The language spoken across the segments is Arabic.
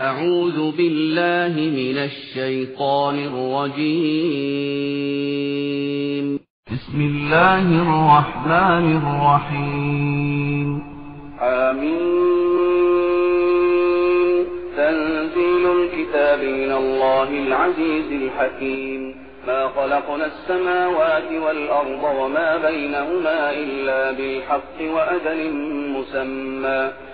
أعوذ بالله من الشيطان الرجيم. بسم الله الرحمن الرحيم. آمين. تنزيل الكتاب من الله العزيز الحكيم. ما خلقنا السماوات والأرض وما بينهما إلا بالحق وأجل مسمى.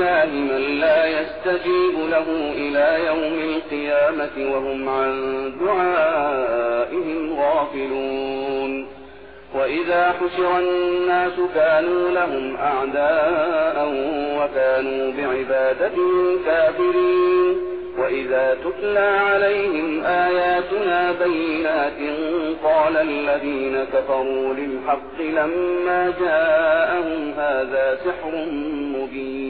الله من لا يستجيب له إلى يوم القيامة وهم عن دعائهم غافلون. وإذا حشر الناس كانوا لهم أعداء وكانوا بعبادتهم كافرين. وإذا تتلى عليهم آياتنا بينات قال الذين كفروا للحق لما جاءهم هذا سحر مبين.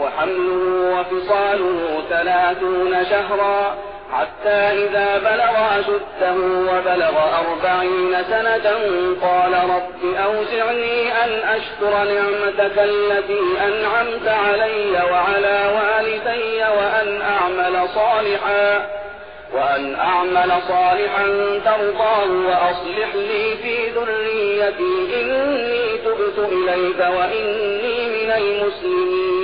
وحمله وفصاله ثلاثون شهرا حتى إذا بلغ أشده وبلغ أربعين سنة قال رب أوزعني أن أشكر نعمتك التي أنعمت علي وعلى والدي وأن أعمل صالحا وأن أعمل صالحا ترضاه وأصلح لي في ذريتي إني تبت إليك وإني من المسلمين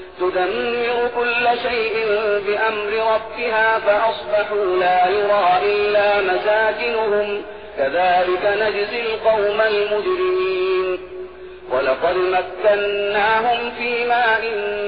تدمر كل شيء بأمر ربها فأصبحوا لا يرى إلا مساكنهم. كذلك نجزي القوم المجرمين. ولقد مكناهم في ماء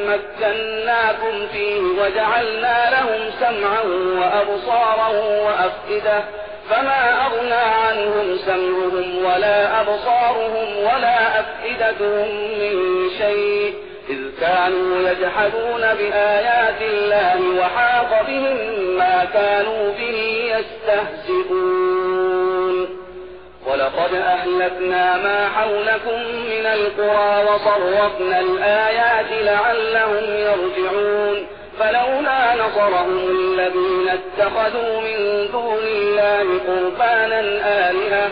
مكناكم فيه وجعلنا لهم سمعا وأبصارا وأفئدة. فما أغنى عنهم سمعهم ولا أبصارهم ولا أفئدتهم من شيء. إذ كانوا يجحدون بآيات الله وحاق بهم ما كانوا به يستهزئون. ولقد أهلكنا ما حولكم من القرى وصرفنا الآيات لعلهم يرجعون. فلولا نصرهم الذين اتخذوا من دون الله قربانا آلهة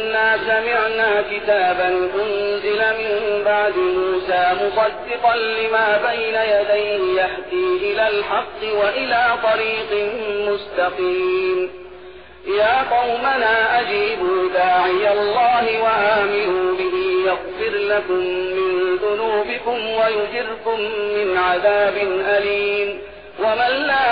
سمعنا كتابا أنزل من بعد موسى مصدقا لما بين يديه يهدي إلى الحق وإلى طريق مستقيم. يا قومنا أجيبوا داعي الله وآمنوا به يغفر لكم من ذنوبكم ويجركم من عذاب أليم. ومن لا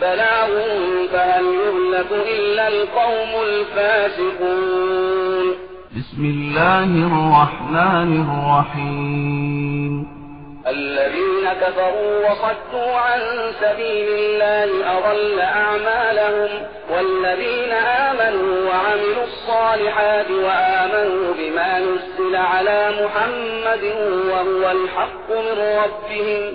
بلاغ فهل يهلك إلا القوم الفاسقون. بسم الله الرحمن الرحيم. الذين كفروا وصدوا عن سبيل الله أضل أعمالهم والذين آمنوا وعملوا الصالحات وآمنوا بما نزل على محمد وهو الحق من ربهم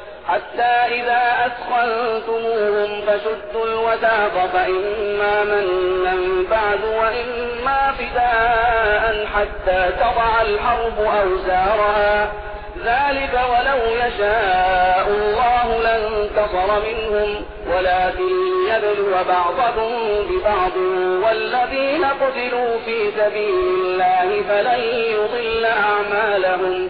حتى إذا أثخنتموهم فشدوا الوثاق فإما منا بعد وإما فداء حتى تضع الحرب أوزارها. ذلك ولو يشاء الله لانتصر منهم ولكن يبلو بعضكم ببعض. والذين قتلوا في سبيل الله فلن يضل أعمالهم.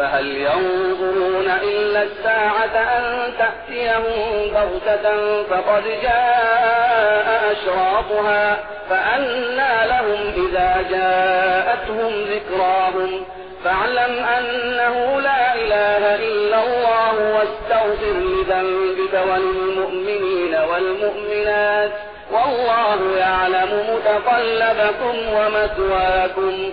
فهل ينظرون إلا الساعة أن تأتيهم بغتة فقد جاء أشراطها فأنى لهم إذا جاءتهم ذكراهم فاعلم أنه لا إله إلا الله واستغفر لذنبك وللمؤمنين والمؤمنات والله يعلم متقلبكم ومثواكم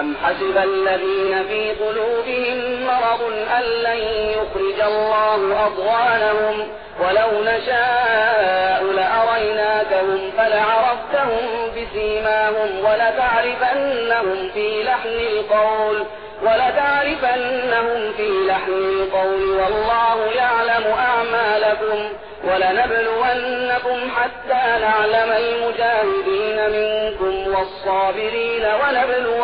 أم حسب الذين في قلوبهم مرض أن لن يخرج الله أضغانهم ولو نشاء لأريناكهم فلعرفتهم بسيماهم ولتعرفنهم في لحن القول ولتعرفنهم في لحن القول والله يعلم أعمالكم ولنبلونكم حتى نعلم المجاهدين منكم والصابرين ونبلو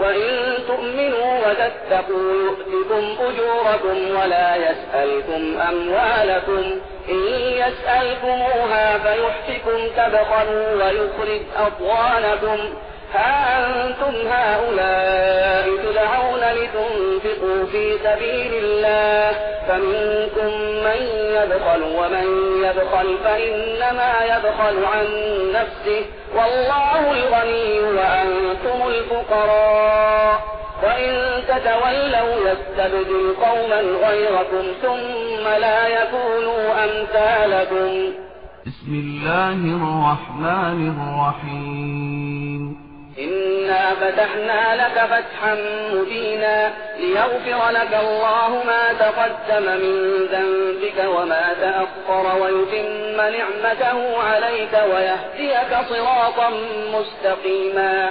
وإن تؤمنوا وتتقوا يؤتكم أجوركم ولا يسألكم أموالكم إن يسألكموها فيحفكم تبخلوا ويخرج أضوانكم ها أنتم هؤلاء تدعون لتنفقوا في سبيل الله فمنكم من يبخل ومن يبخل فإنما يبخل عن نفسه والله الفقراء. وإن تتولوا يستبدل قوما غيركم ثم لا يكونوا أمثالكم. بسم الله الرحمن الرحيم. إنا فتحنا لك فتحا مبينا ليغفر لك الله ما تقدم من ذنبك وما تأخر ويتم نعمته عليك ويهديك صراطا مستقيما.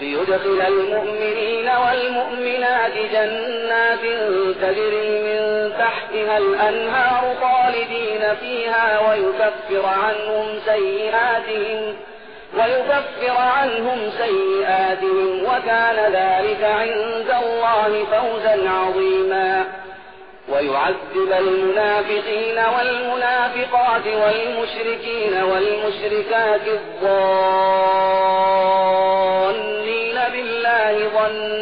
ليدخل المؤمنين والمؤمنات جنات تجري من تحتها الأنهار خالدين فيها ويكفر عنهم سيئاتهم ويكفر عنهم سيئاتهم وكان ذلك عند الله فوزا عظيما. ويعذب المنافقين والمنافقات والمشركين والمشركات بالله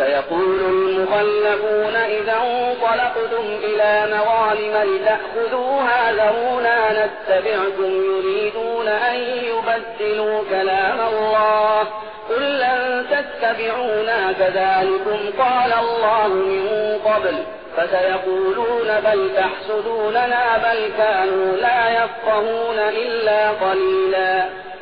سيقول المخلفون إذا انطلقتم إلى مغانم لتأخذوها ذرونا نتبعكم يريدون أن يبدلوا كلام الله قل لن تتبعونا كذلكم قال الله من قبل فسيقولون بل تحسدوننا بل كانوا لا يفقهون إلا قليلا